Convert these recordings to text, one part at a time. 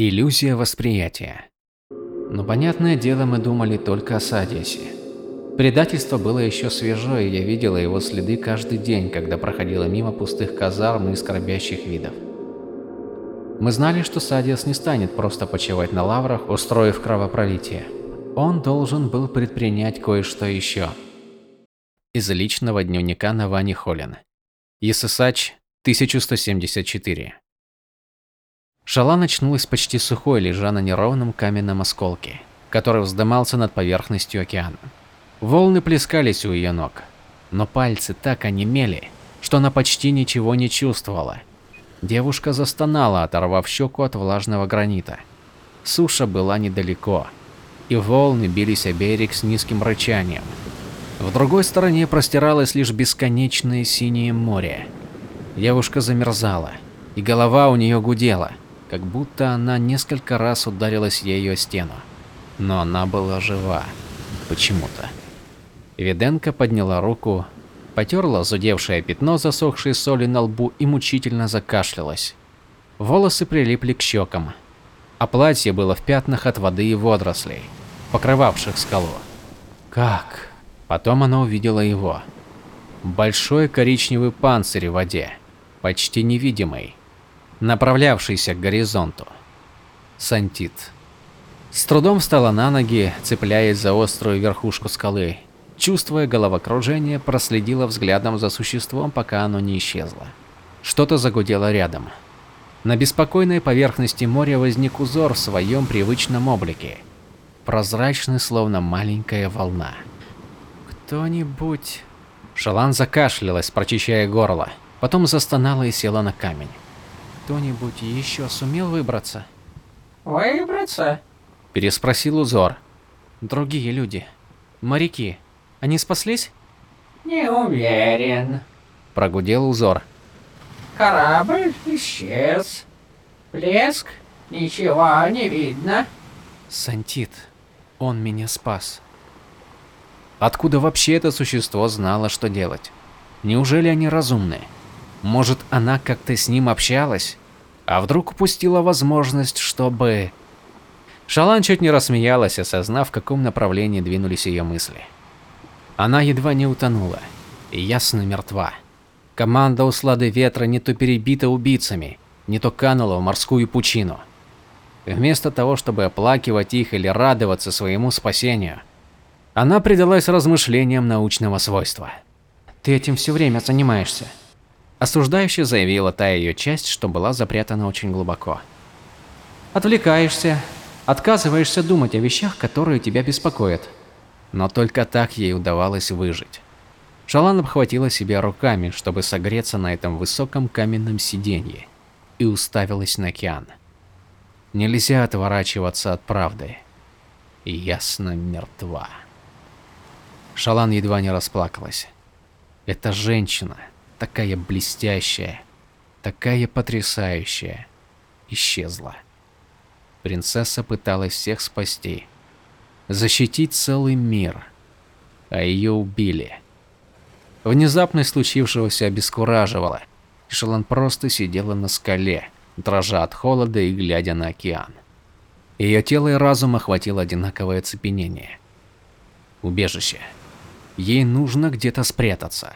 Иллюзия восприятия. Но понятное дело, мы думали только о Садисе. Предательство было еще свежо, и я видела его следы каждый день, когда проходила мимо пустых казарм и скорбящих видов. Мы знали, что Садиас не станет просто почивать на лаврах, устроив кровопролитие. Он должен был предпринять кое-что еще. Из личного дневника Навани Холлин. ЕССАЧ 1174. Шалан очнулась почти сухой, лежа на неровном каменном осколке, который вздымался над поверхностью океана. Волны плескались у ее ног, но пальцы так онемели, что она почти ничего не чувствовала. Девушка застонала, оторвав щеку от влажного гранита. Суша была недалеко, и волны бились о берег с низким рычанием. В другой стороне простиралось лишь бесконечное синее море. Девушка замерзала, и голова у нее гудела как будто она несколько раз ударилась ею о стену. Но она была жива. Почему-то. Виденко подняла руку, потерла зудевшее пятно засохшей соли на лбу и мучительно закашлялась. Волосы прилипли к щекам, а платье было в пятнах от воды и водорослей, покрывавших скалу. Как? Потом она увидела его. Большой коричневый панцирь в воде, почти невидимый направлявшийся к горизонту. Сантит. С трудом встала на ноги, цепляясь за острую верхушку скалы. Чувствуя головокружение, проследила взглядом за существом, пока оно не исчезло. Что-то загудело рядом. На беспокойной поверхности моря возник узор в своем привычном облике. Прозрачный, словно маленькая волна. «Кто-нибудь...» Шалан закашлялась, прочищая горло. Потом застонала и села на камень. Кто-нибудь еще сумел выбраться? Выбраться? Переспросил узор. Другие люди. Моряки. Они спаслись? Не уверен. Прогудел узор. Корабль исчез. Плеск. Ничего не видно. Сантит. Он меня спас. Откуда вообще это существо знало, что делать? Неужели они разумные? Может, она как-то с ним общалась? А вдруг упустила возможность, чтобы... Шалан чуть не рассмеялась, осознав, в каком направлении двинулись ее мысли. Она едва не утонула, ясно мертва. Команда Услады Ветра не то перебита убийцами, не то канула в морскую пучину. Вместо того, чтобы оплакивать их или радоваться своему спасению, она предалась размышлениям научного свойства. «Ты этим все время занимаешься», Осуждающе заявила та ее часть, что была запрятана очень глубоко. Отвлекаешься, отказываешься думать о вещах, которые тебя беспокоят. Но только так ей удавалось выжить. Шалан обхватила себя руками, чтобы согреться на этом высоком каменном сиденье, и уставилась на океан. Нельзя отворачиваться от правды. Ясно мертва. Шалан едва не расплакалась. Эта женщина, такая блестящая, такая потрясающая, исчезла. Принцесса пыталась всех спасти, защитить целый мир, а ее убили. Внезапность случившегося обескураживала, и Шалан просто сидела на скале, дрожа от холода и глядя на океан. Ее тело и разум охватило одинаковое оцепенение. Убежище. Ей нужно где-то спрятаться.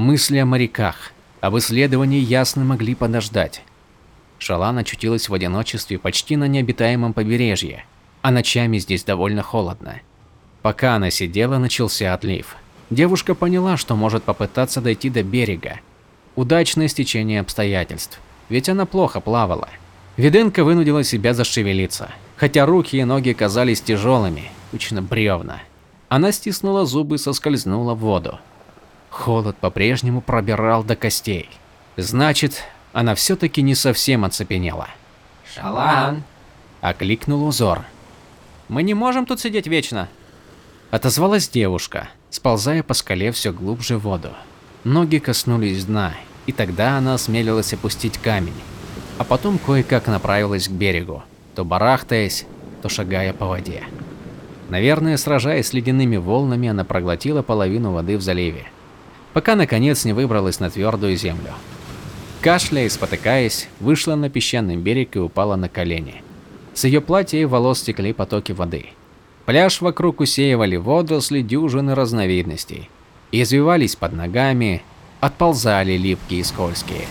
Мысли о моряках, об исследовании ясно могли подождать. Шалан очутилась в одиночестве почти на необитаемом побережье, а ночами здесь довольно холодно. Пока она сидела, начался отлив. Девушка поняла, что может попытаться дойти до берега. Удачное стечение обстоятельств, ведь она плохо плавала. Виденко вынудила себя зашевелиться, хотя руки и ноги казались тяжелыми, точно бревна. Она стиснула зубы и соскользнула в воду. Холод по-прежнему пробирал до костей. Значит, она все-таки не совсем оцепенела. «Шалан!» – окликнул узор. «Мы не можем тут сидеть вечно!» Отозвалась девушка, сползая по скале все глубже в воду. Ноги коснулись дна, и тогда она осмелилась опустить камень, а потом кое-как направилась к берегу, то барахтаясь, то шагая по воде. Наверное, сражаясь с ледяными волнами, она проглотила половину воды в заливе пока наконец не выбралась на твердую землю. Кашляя и спотыкаясь, вышла на песчаный берег и упала на колени. С ее платья и волос стекли потоки воды. Пляж вокруг усеивали водоросли дюжины разновидностей. Извивались под ногами, отползали липкие и скользкие.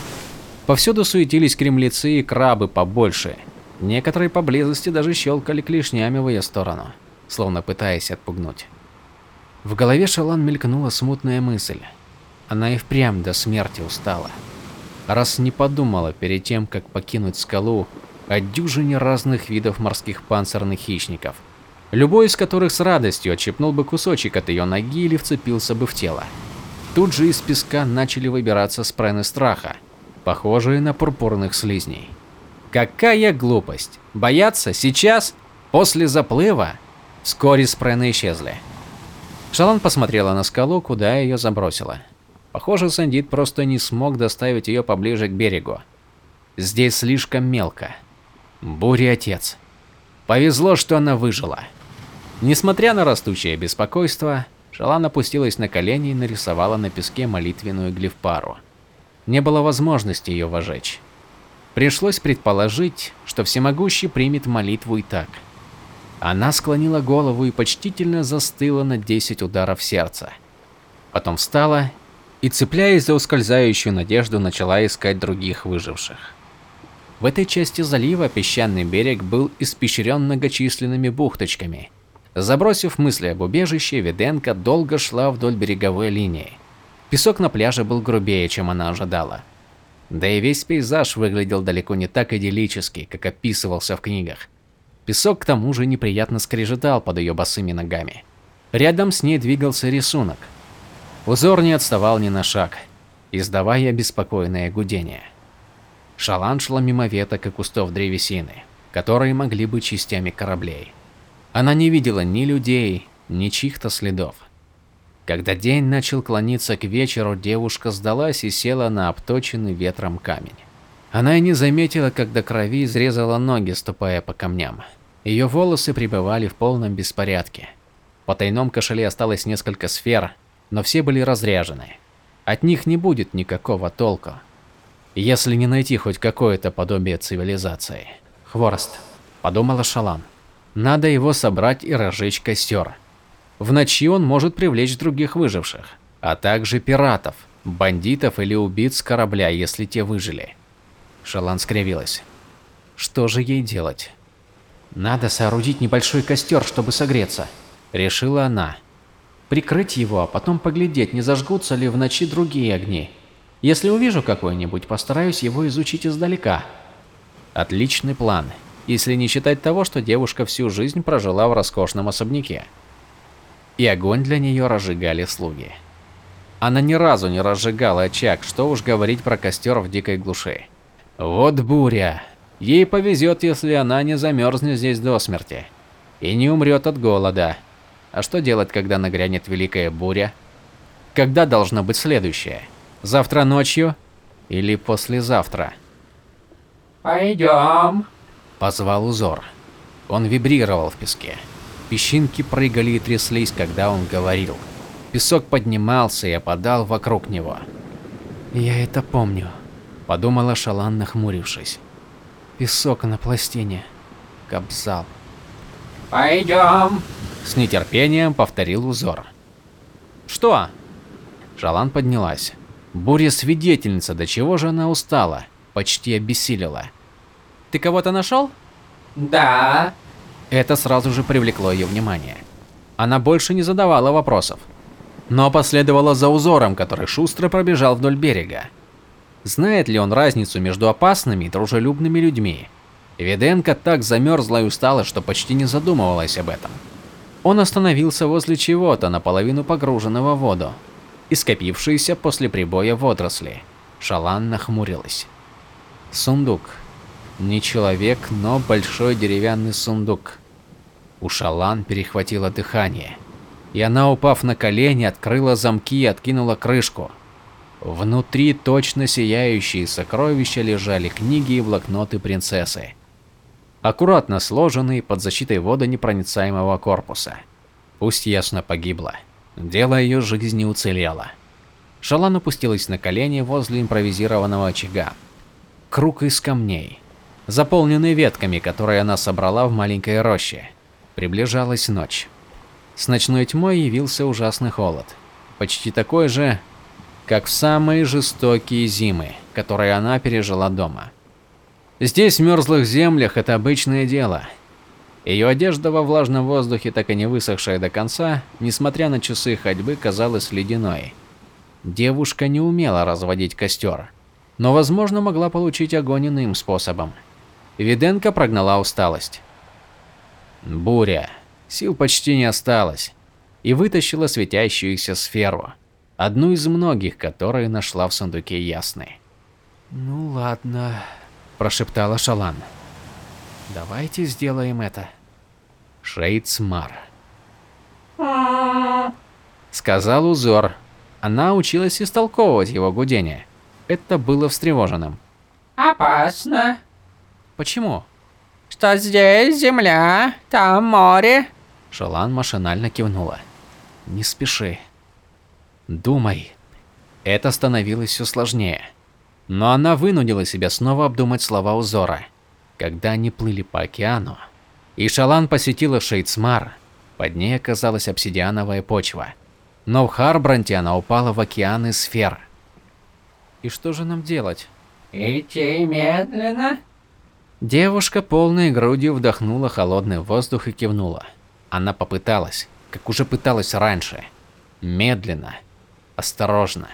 Повсюду суетились кремлецы и крабы побольше. Некоторые поблизости даже щелкали клешнями в ее сторону, словно пытаясь отпугнуть. В голове Шалан мелькнула смутная мысль. Она и впрямь до смерти устала. Раз не подумала перед тем, как покинуть скалу, о дюжине разных видов морских панцирных хищников, любой из которых с радостью отщипнул бы кусочек от ее ноги или вцепился бы в тело. Тут же из песка начали выбираться спрены страха, похожие на пурпурных слизней. Какая глупость! Бояться сейчас? После заплыва? Вскоре спрены исчезли. Шалан посмотрела на скалу, куда ее забросило. Похоже, Сандит просто не смог доставить ее поближе к берегу. Здесь слишком мелко. Буря отец. Повезло, что она выжила. Несмотря на растущее беспокойство, Шалан опустилась на колени и нарисовала на песке молитвенную глифпару не было возможности ее вожечь. Пришлось предположить, что всемогущий примет молитву и так. Она склонила голову и почтительно застыла на 10 ударов сердца. Потом встала и, цепляясь за ускользающую надежду, начала искать других выживших. В этой части залива песчаный берег был испещрен многочисленными бухточками. Забросив мысли об убежище, Виденко долго шла вдоль береговой линии. Песок на пляже был грубее, чем она ожидала. Да и весь пейзаж выглядел далеко не так идиллически, как описывался в книгах. Песок к тому же неприятно скрежетал под ее босыми ногами. Рядом с ней двигался рисунок. Узор не отставал ни на шаг, издавая беспокойное гудение. Шалан шла мимо веток и кустов древесины, которые могли быть частями кораблей. Она не видела ни людей, ни чьих-то следов. Когда день начал клониться к вечеру, девушка сдалась и села на обточенный ветром камень. Она и не заметила, как до крови изрезала ноги, ступая по камням. Ее волосы пребывали в полном беспорядке. В потайном кошеле осталось несколько сфер, но все были разряжены. От них не будет никакого толка, если не найти хоть какое-то подобие цивилизации. Хворост, подумала Шалан. Надо его собрать и разжечь костер. В ночи он может привлечь других выживших, а также пиратов, бандитов или убийц с корабля, если те выжили. Шалан скривилась. Что же ей делать? Надо соорудить небольшой костер, чтобы согреться, решила она. Прикрыть его, а потом поглядеть, не зажгутся ли в ночи другие огни. Если увижу какой-нибудь, постараюсь его изучить издалека. Отличный план, если не считать того, что девушка всю жизнь прожила в роскошном особняке и огонь для нее разжигали слуги. Она ни разу не разжигала очаг, что уж говорить про костер в дикой глуши. Вот буря. Ей повезет, если она не замерзнет здесь до смерти и не умрет от голода. А что делать, когда нагрянет великая буря? Когда должно быть следующее? Завтра ночью или послезавтра? Пойдем. Позвал узор. Он вибрировал в песке. Песчинки прыгали и тряслись, когда он говорил. Песок поднимался и опадал вокруг него. «Я это помню», – подумала Шалан, нахмурившись. «Песок на пластине. Кобзал». «Пойдем», – с нетерпением повторил узор. «Что?» Шалан поднялась. Буря свидетельница, до чего же она устала, почти обессилила. «Ты кого-то нашел?» «Да», это сразу же привлекло ее внимание. Она больше не задавала вопросов, но последовала за узором, который шустро пробежал вдоль берега. Знает ли он разницу между опасными и дружелюбными людьми? Виденко так замерзла и устала, что почти не задумывалась об этом. Он остановился возле чего-то, наполовину погруженного в воду, и после прибоя водоросли. Шалан нахмурилась. Сундук. Не человек, но большой деревянный сундук. У Шалан перехватило дыхание, и она, упав на колени, открыла замки и откинула крышку. Внутри точно сияющие сокровища лежали книги и блокноты принцессы, аккуратно сложенные под защитой водонепроницаемого корпуса. Пусть ясно погибла, дело ее жизни уцелело. Шалан опустилась на колени возле импровизированного очага. Круг из камней. заполненный ветками, которые она собрала в маленькой роще. Приближалась ночь. С ночной тьмой явился ужасный холод, почти такой же, как в самые жестокие зимы, которые она пережила дома. Здесь, в мерзлых землях, это обычное дело. Ее одежда во влажном воздухе, так и не высохшая до конца, несмотря на часы ходьбы, казалась ледяной. Девушка не умела разводить костер, но, возможно, могла получить огонь иным способом. Виденко прогнала усталость. Буря. Сил почти не осталось. И вытащила светящуюся сферу. Одну из многих, которые нашла в сундуке Ясной. «Ну ладно», – прошептала Шалан. «Давайте сделаем это». Шейцмар. Сказал узор. Она училась истолковывать его гудение. Это было встревоженным. Опасно. Почему? Что здесь земля, там море. Шалан машинально кивнула. Не спеши. Думай. Это становилось все сложнее. Но она вынудила себя снова обдумать слова узора. Когда они плыли по океану, и Шалан посетила Шейцмар, под ней оказалась обсидиановая почва. Но в Харбранте она упала в океаны сфер. И что же нам делать? Идти медленно. Девушка полной грудью вдохнула холодный воздух и кивнула. Она попыталась, как уже пыталась раньше. Медленно, осторожно.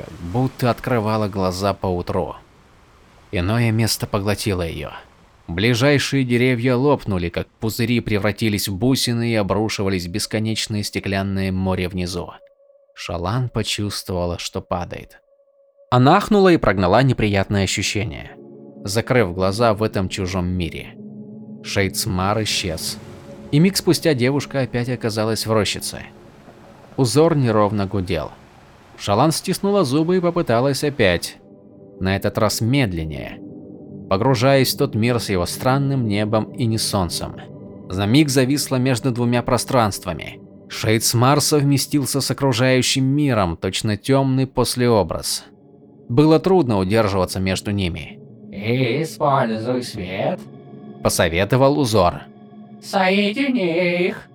Как будто открывала глаза по утру. Иное место поглотило ее. Ближайшие деревья лопнули, как пузыри превратились в бусины и обрушивались в бесконечное стеклянное море внизу. Шалан почувствовала, что падает. Она ахнула и прогнала неприятное ощущение, закрыв глаза в этом чужом мире. Шейцмар исчез. И миг спустя девушка опять оказалась в рощице. Узор неровно гудел. Шалан стиснула зубы и попыталась опять. На этот раз медленнее, погружаясь в тот мир с его странным небом и не солнцем. За миг зависла между двумя пространствами. Шейцмар совместился с окружающим миром, точно темный послеобраз. Было трудно удерживаться между ними. Используй свет. Посоветовал узор. Соедини их.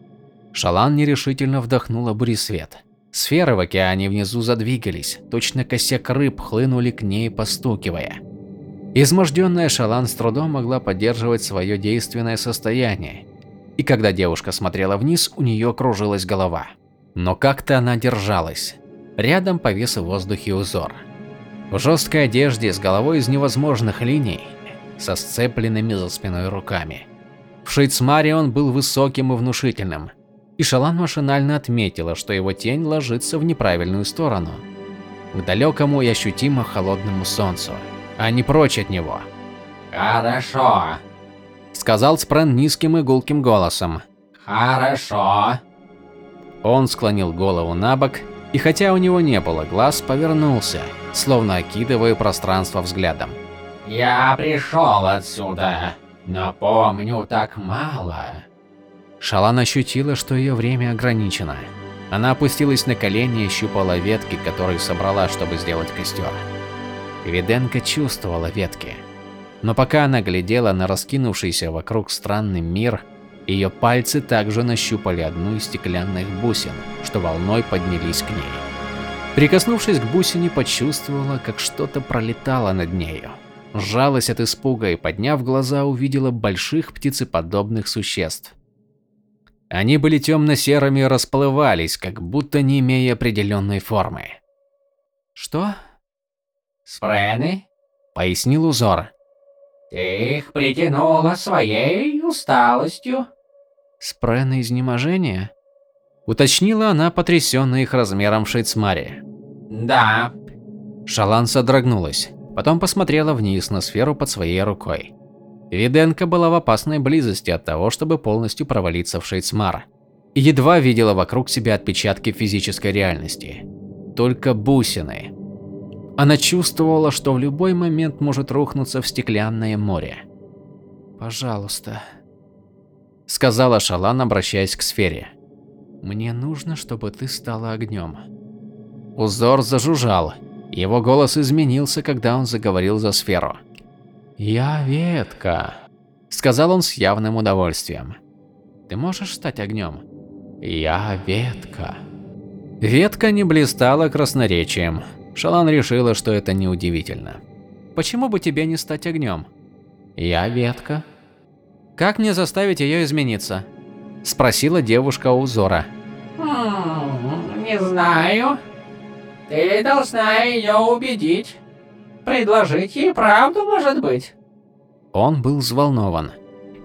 Шалан нерешительно вдохнула буресвет. Сферы в океане внизу задвигались, точно косяк рыб хлынули к ней, постукивая. Изможденная Шалан с трудом могла поддерживать свое действенное состояние. И когда девушка смотрела вниз, у нее кружилась голова. Но как-то она держалась. Рядом повис в воздухе узор. В жесткой одежде, с головой из невозможных линий, со сцепленными за спиной руками. В Шейцмаре он был высоким и внушительным, и Шалан машинально отметила, что его тень ложится в неправильную сторону, к далекому и ощутимо холодному солнцу, а не прочь от него. Хорошо. Сказал Спрен низким и гулким голосом. Хорошо. Он склонил голову на бок, и хотя у него не было глаз, повернулся, словно окидывая пространство взглядом. Я пришел отсюда, но помню так мало. Шалан ощутила, что ее время ограничено. Она опустилась на колени и щупала ветки, которые собрала, чтобы сделать костер. Виденко чувствовала ветки. Но пока она глядела на раскинувшийся вокруг странный мир, ее пальцы также нащупали одну из стеклянных бусин, что волной поднялись к ней. Прикоснувшись к бусине, почувствовала, как что-то пролетало над нею. Сжалась от испуга и, подняв глаза, увидела больших птицеподобных существ. Они были темно-серыми и расплывались, как будто не имея определенной формы. «Что?» Спрены, пояснил узор. ты их притянула своей усталостью. Спрены изнеможения? Уточнила она, потрясенная их размером в Шейцмаре. Да. Шалан содрогнулась, потом посмотрела вниз на сферу под своей рукой. Виденко была в опасной близости от того, чтобы полностью провалиться в Шейцмар. И едва видела вокруг себя отпечатки физической реальности. Только бусины, она чувствовала, что в любой момент может рухнуться в стеклянное море. «Пожалуйста», – сказала Шалан, обращаясь к сфере. «Мне нужно, чтобы ты стала огнем». Узор зажужжал. Его голос изменился, когда он заговорил за сферу. Я ветка, сказал он с явным удовольствием. Ты можешь стать огнем? Я ветка. Ветка не блистала красноречием. Шалан решила, что это неудивительно. Почему бы тебе не стать огнем? Я ветка. Как мне заставить ее измениться? Спросила девушка у Зора. Хм, не знаю. Ты должна ее убедить. Предложить ей правду, может быть. Он был взволнован.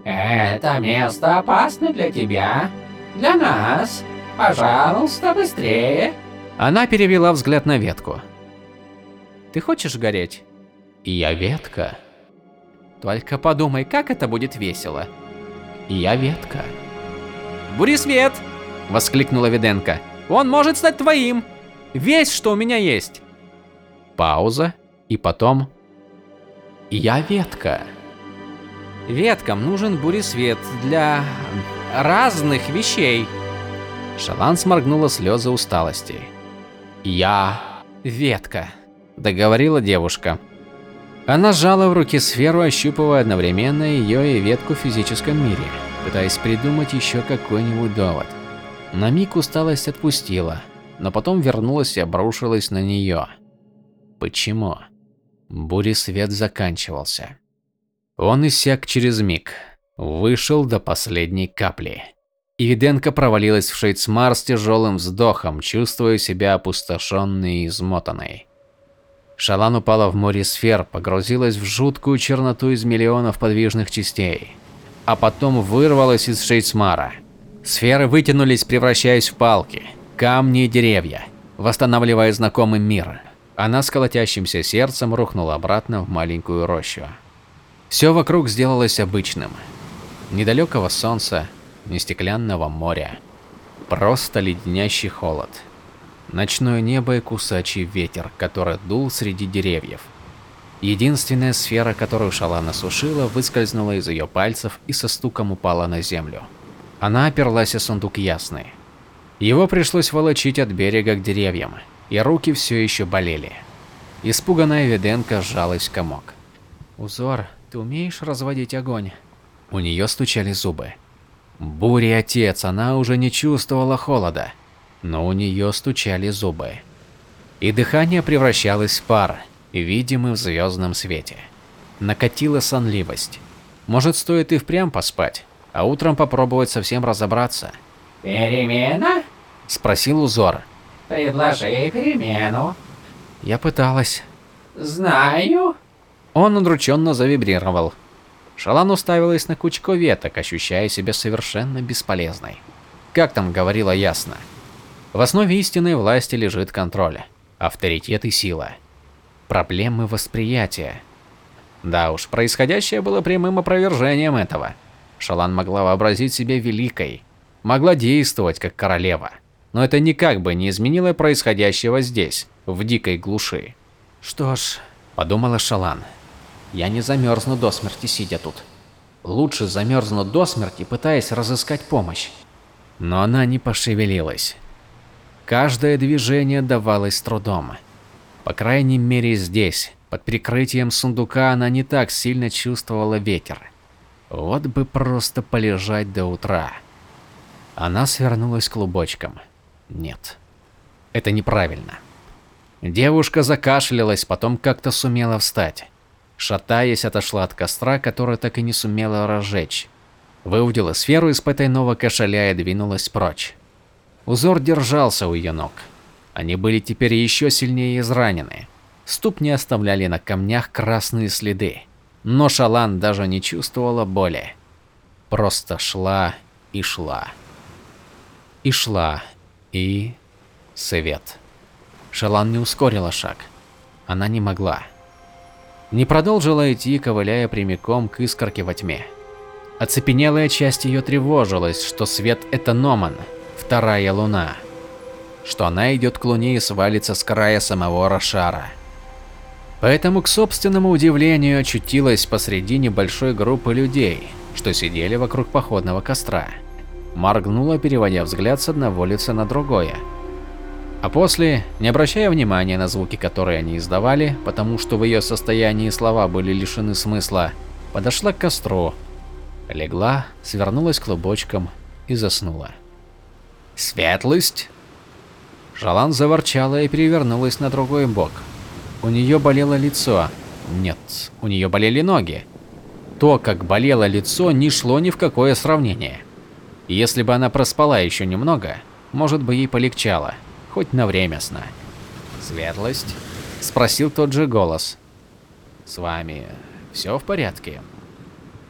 Это место опасно для тебя. Для нас. Пожалуйста, быстрее. Она перевела взгляд на ветку. Ты хочешь гореть? Я ветка. Только подумай, как это будет весело. Я ветка. Бурисвет! воскликнула Виденко. Он может стать твоим. Весь, что у меня есть. Пауза, и потом Я ветка. Веткам нужен буресвет для разных вещей. Шалан сморгнула слезы усталости. Я ветка, договорила девушка. Она сжала в руки сферу, ощупывая одновременно ее и ветку в физическом мире, пытаясь придумать еще какой-нибудь довод. На миг усталость отпустила, но потом вернулась и обрушилась на нее. Почему? Буресвет заканчивался. Он иссяк через миг, вышел до последней капли. И Виденко провалилась в Шейцмар с тяжелым вздохом, чувствуя себя опустошенной и измотанной. Шалан упала в море сфер, погрузилась в жуткую черноту из миллионов подвижных частей, а потом вырвалась из Шейцмара. Сферы вытянулись, превращаясь в палки, камни и деревья, восстанавливая знакомый мир. Она с колотящимся сердцем рухнула обратно в маленькую рощу. Все вокруг сделалось обычным. Недалекого солнца, ни стеклянного моря. Просто леденящий холод. Ночное небо и кусачий ветер, который дул среди деревьев. Единственная сфера, которую Шалана сушила, выскользнула из ее пальцев и со стуком упала на землю. Она оперлась о сундук ясный. Его пришлось волочить от берега к деревьям, и руки все еще болели. Испуганная Виденко сжалась в комок. «Узор, ты умеешь разводить огонь? У нее стучали зубы. Буря отец, она уже не чувствовала холода, но у нее стучали зубы. И дыхание превращалось в пар, видимый в звездном свете. Накатила сонливость. Может, стоит и впрямь поспать, а утром попробовать совсем разобраться. Перемена? Спросил узор. Предложи перемену. Я пыталась. Знаю. Он удрученно завибрировал. Шалан уставилась на кучку веток, ощущая себя совершенно бесполезной. Как там говорила ясно. В основе истинной власти лежит контроль, авторитет и сила. Проблемы восприятия. Да уж, происходящее было прямым опровержением этого. Шалан могла вообразить себя великой, могла действовать как королева. Но это никак бы не изменило происходящего здесь, в дикой глуши. Что ж, подумала Шалан, я не замерзну до смерти, сидя тут. Лучше замерзну до смерти, пытаясь разыскать помощь. Но она не пошевелилась. Каждое движение давалось с трудом. По крайней мере здесь, под прикрытием сундука, она не так сильно чувствовала ветер. Вот бы просто полежать до утра. Она свернулась клубочком. Нет, это неправильно. Девушка закашлялась, потом как-то сумела встать. Шатаясь, отошла от костра, который так и не сумела разжечь. Выудила сферу из потайного кошеля и двинулась прочь. Узор держался у ее ног. Они были теперь еще сильнее изранены. Ступни оставляли на камнях красные следы. Но Шалан даже не чувствовала боли. Просто шла и шла. И шла. И... Свет. Шалан не ускорила шаг. Она не могла не продолжила идти, ковыляя прямиком к искорке во тьме. Оцепенелая часть ее тревожилась, что свет – это Номан, вторая луна, что она идет к луне и свалится с края самого Рошара. Поэтому, к собственному удивлению, очутилась посреди небольшой группы людей, что сидели вокруг походного костра. Моргнула, переводя взгляд с одного лица на другое. А после, не обращая внимания на звуки, которые они издавали, потому что в ее состоянии слова были лишены смысла, подошла к костру, легла, свернулась клубочком и заснула. Светлость? Жалан заворчала и перевернулась на другой бок. У нее болело лицо. Нет, у нее болели ноги. То, как болело лицо, не шло ни в какое сравнение. Если бы она проспала еще немного, может бы ей полегчало хоть на время сна. «Светлость?» – спросил тот же голос. «С вами все в порядке?»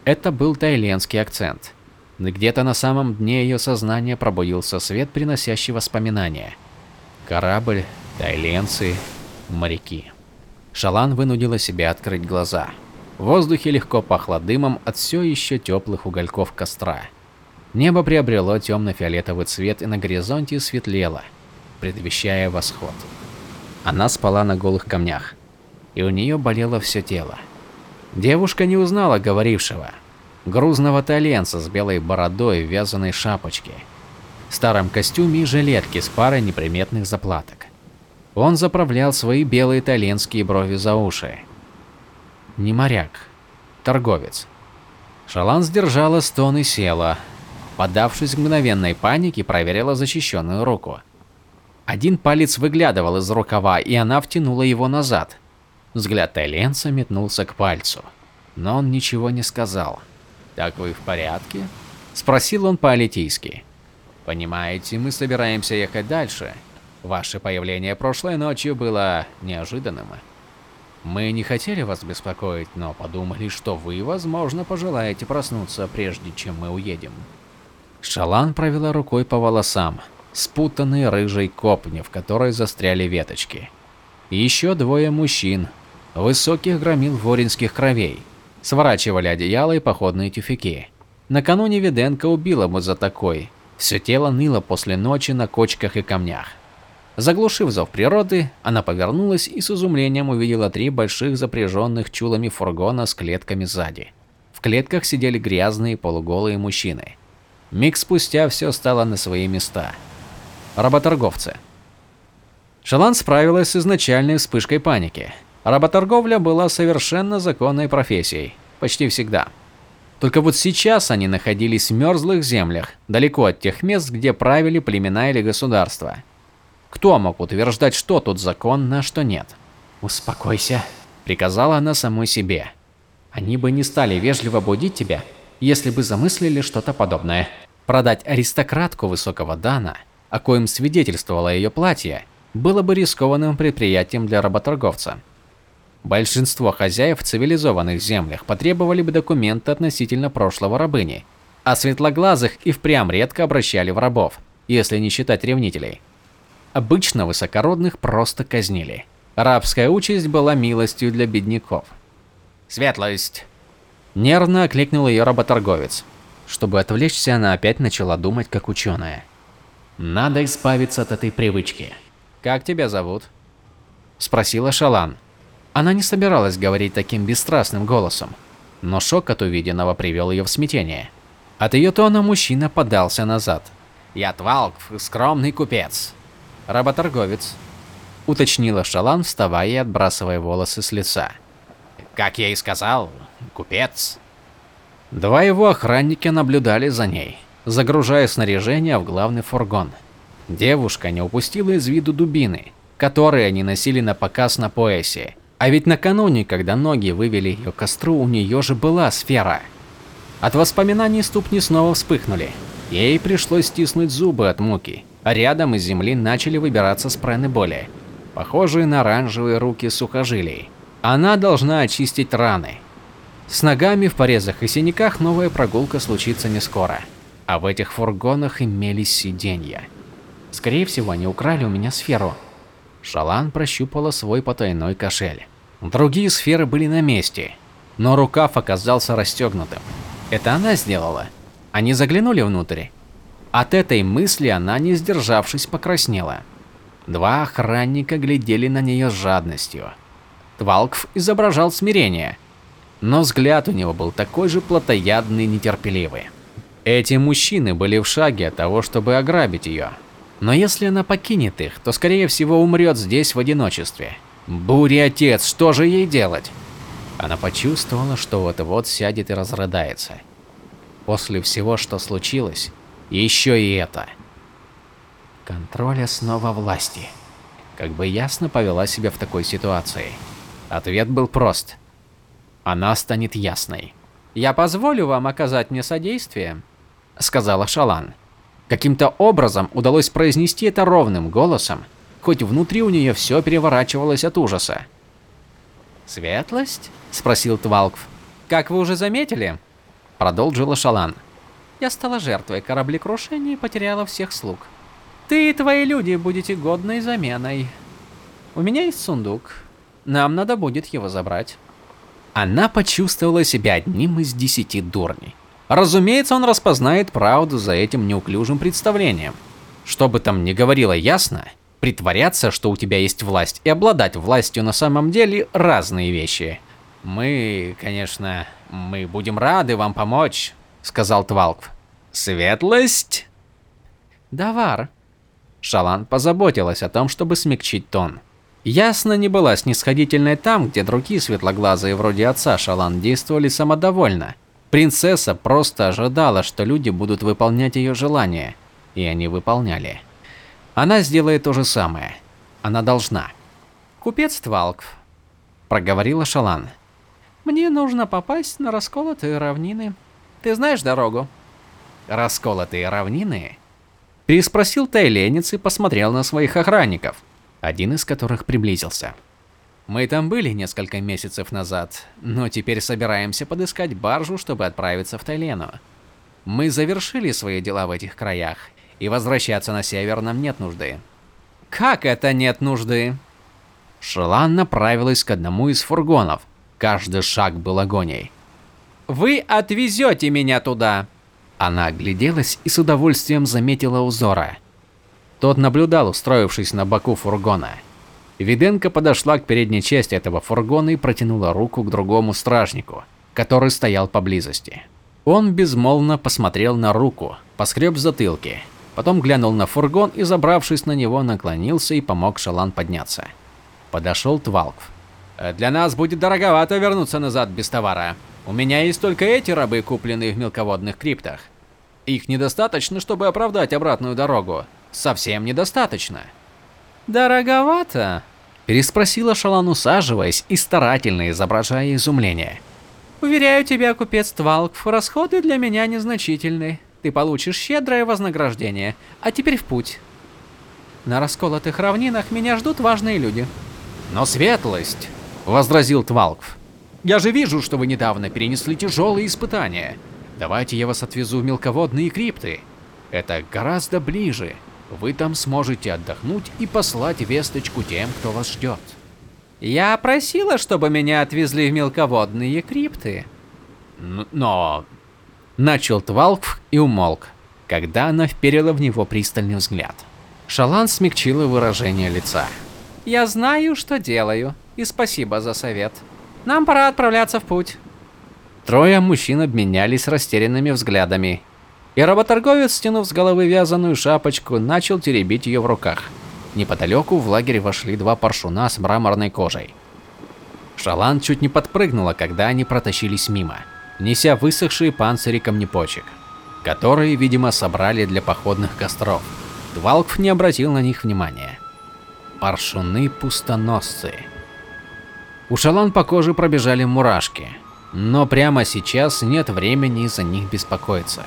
Это был тайленский акцент. Где-то на самом дне ее сознания пробудился свет, приносящий воспоминания. Корабль, тайленцы, моряки. Шалан вынудила себя открыть глаза. В воздухе легко пахло дымом от все еще теплых угольков костра. Небо приобрело темно-фиолетовый цвет и на горизонте светлело – предвещая восход. Она спала на голых камнях, и у нее болело все тело. Девушка не узнала говорившего, грузного итальянца с белой бородой в вязаной шапочке, старом костюме и жилетке с парой неприметных заплаток. Он заправлял свои белые итальянские брови за уши. Не моряк, торговец. Шалан сдержала стон и села. Поддавшись мгновенной панике, проверила защищенную руку. Один палец выглядывал из рукава, и она втянула его назад. Взгляд Тайленса метнулся к пальцу, но он ничего не сказал. «Так вы в порядке?» – спросил он по-алитийски. «Понимаете, мы собираемся ехать дальше. Ваше появление прошлой ночью было неожиданным. Мы не хотели вас беспокоить, но подумали, что вы, возможно, пожелаете проснуться, прежде чем мы уедем». Шалан провела рукой по волосам, спутанной рыжей копни, в которой застряли веточки. Еще двое мужчин, высоких громил воринских кровей, сворачивали одеяло и походные тюфяки. Накануне Виденко убила бы за такой. Все тело ныло после ночи на кочках и камнях. Заглушив зов природы, она повернулась и с изумлением увидела три больших запряженных чулами фургона с клетками сзади. В клетках сидели грязные полуголые мужчины. Миг спустя все стало на свои места работорговцы. Шалан справилась с изначальной вспышкой паники. Работорговля была совершенно законной профессией, почти всегда. Только вот сейчас они находились в мерзлых землях, далеко от тех мест, где правили племена или государства. Кто мог утверждать, что тут законно, а что нет? «Успокойся», — приказала она самой себе. «Они бы не стали вежливо будить тебя, если бы замыслили что-то подобное. Продать аристократку высокого дана — о коем свидетельствовало ее платье, было бы рискованным предприятием для работорговца. Большинство хозяев в цивилизованных землях потребовали бы документы относительно прошлого рабыни, а светлоглазых и впрямь редко обращали в рабов, если не считать ревнителей. Обычно высокородных просто казнили. Рабская участь была милостью для бедняков. «Светлость!» Нервно окликнул ее работорговец. Чтобы отвлечься, она опять начала думать как ученая. Надо избавиться от этой привычки. Как тебя зовут? Спросила Шалан. Она не собиралась говорить таким бесстрастным голосом, но шок от увиденного привел ее в смятение. От ее тона мужчина подался назад. «Я Твалкв, скромный купец». «Работорговец», — уточнила Шалан, вставая и отбрасывая волосы с лица. «Как я и сказал, купец». Два его охранника наблюдали за ней загружая снаряжение в главный фургон. Девушка не упустила из виду дубины, которые они носили на показ на поясе. А ведь накануне, когда ноги вывели ее к костру, у нее же была сфера. От воспоминаний ступни снова вспыхнули. Ей пришлось стиснуть зубы от муки, а рядом из земли начали выбираться спрены боли, похожие на оранжевые руки сухожилий. Она должна очистить раны. С ногами в порезах и синяках новая прогулка случится не скоро а в этих фургонах имелись сиденья. Скорее всего, они украли у меня сферу. Шалан прощупала свой потайной кошель. Другие сферы были на месте, но рукав оказался расстегнутым. Это она сделала. Они заглянули внутрь. От этой мысли она, не сдержавшись, покраснела. Два охранника глядели на нее с жадностью. Твалкв изображал смирение, но взгляд у него был такой же плотоядный и нетерпеливый. Эти мужчины были в шаге от того, чтобы ограбить ее. Но если она покинет их, то скорее всего умрет здесь в одиночестве. Буря отец, что же ей делать? Она почувствовала, что вот-вот сядет и разрыдается. После всего, что случилось, еще и это. Контроль основа власти. Как бы ясно повела себя в такой ситуации. Ответ был прост. Она станет ясной. «Я позволю вам оказать мне содействие», — сказала Шалан. Каким-то образом удалось произнести это ровным голосом, хоть внутри у нее все переворачивалось от ужаса. «Светлость?» – спросил Твалкв. «Как вы уже заметили?» – продолжила Шалан. «Я стала жертвой кораблекрушения и потеряла всех слуг. Ты и твои люди будете годной заменой. У меня есть сундук. Нам надо будет его забрать». Она почувствовала себя одним из десяти дурней. Разумеется, он распознает правду за этим неуклюжим представлением. Что бы там ни говорило ясно, притворяться, что у тебя есть власть, и обладать властью на самом деле разные вещи. Мы, конечно, мы будем рады вам помочь, сказал Твалкв. Светлость? Давар. Шалан позаботилась о том, чтобы смягчить тон. Ясно не была снисходительной там, где другие светлоглазые вроде отца Шалан действовали самодовольно. Принцесса просто ожидала, что люди будут выполнять ее желания, и они выполняли. Она сделает то же самое. Она должна. Купец Твалкв, проговорила Шалан. Мне нужно попасть на расколотые равнины. Ты знаешь дорогу? Расколотые равнины? Переспросил тайленец и посмотрел на своих охранников один из которых приблизился. Мы там были несколько месяцев назад, но теперь собираемся подыскать баржу, чтобы отправиться в Тайлену. Мы завершили свои дела в этих краях, и возвращаться на север нам нет нужды. Как это нет нужды? Шелан направилась к одному из фургонов. Каждый шаг был агонией. Вы отвезете меня туда. Она огляделась и с удовольствием заметила узора. Тот наблюдал, устроившись на боку фургона. Виденко подошла к передней части этого фургона и протянула руку к другому стражнику, который стоял поблизости. Он безмолвно посмотрел на руку, поскреб в затылке, потом глянул на фургон и, забравшись на него, наклонился и помог Шалан подняться. Подошел Твалкв. «Для нас будет дороговато вернуться назад без товара. У меня есть только эти рабы, купленные в мелководных криптах. Их недостаточно, чтобы оправдать обратную дорогу совсем недостаточно. «Дороговато?» – переспросила Шалан, усаживаясь и старательно изображая изумление. «Уверяю тебя, купец Твалкф, расходы для меня незначительны. Ты получишь щедрое вознаграждение, а теперь в путь. На расколотых равнинах меня ждут важные люди». «Но светлость!» – возразил Твалкф. «Я же вижу, что вы недавно перенесли тяжелые испытания. Давайте я вас отвезу в мелководные крипты. Это гораздо ближе, вы там сможете отдохнуть и послать весточку тем, кто вас ждет. Я просила, чтобы меня отвезли в мелководные крипты. но... Начал Твалкв и умолк, когда она вперила в него пристальный взгляд. Шалан смягчила выражение лица. «Я знаю, что делаю, и спасибо за совет. Нам пора отправляться в путь». Трое мужчин обменялись растерянными взглядами и работорговец, стянув с головы вязаную шапочку, начал теребить ее в руках. Неподалеку в лагерь вошли два паршуна с мраморной кожей. Шалан чуть не подпрыгнула, когда они протащились мимо, неся высохшие панцири камнепочек, которые, видимо, собрали для походных костров. Двалкв не обратил на них внимания. Паршуны-пустоносцы. У Шалан по коже пробежали мурашки, но прямо сейчас нет времени за них беспокоиться.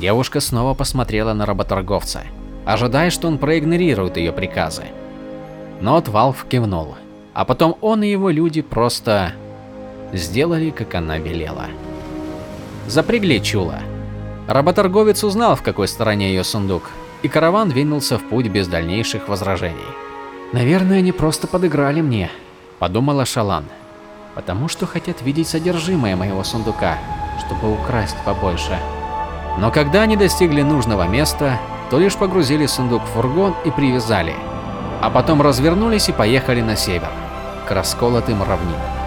Девушка снова посмотрела на работорговца, ожидая, что он проигнорирует ее приказы. Но Твалф кивнул, а потом он и его люди просто сделали, как она велела. Запрягли Чула. Работорговец узнал, в какой стороне ее сундук, и караван двинулся в путь без дальнейших возражений. «Наверное, они просто подыграли мне», – подумала Шалан, – «потому что хотят видеть содержимое моего сундука, чтобы украсть побольше». Но когда они достигли нужного места, то лишь погрузили сундук в фургон и привязали, а потом развернулись и поехали на север, к расколотым равнинам.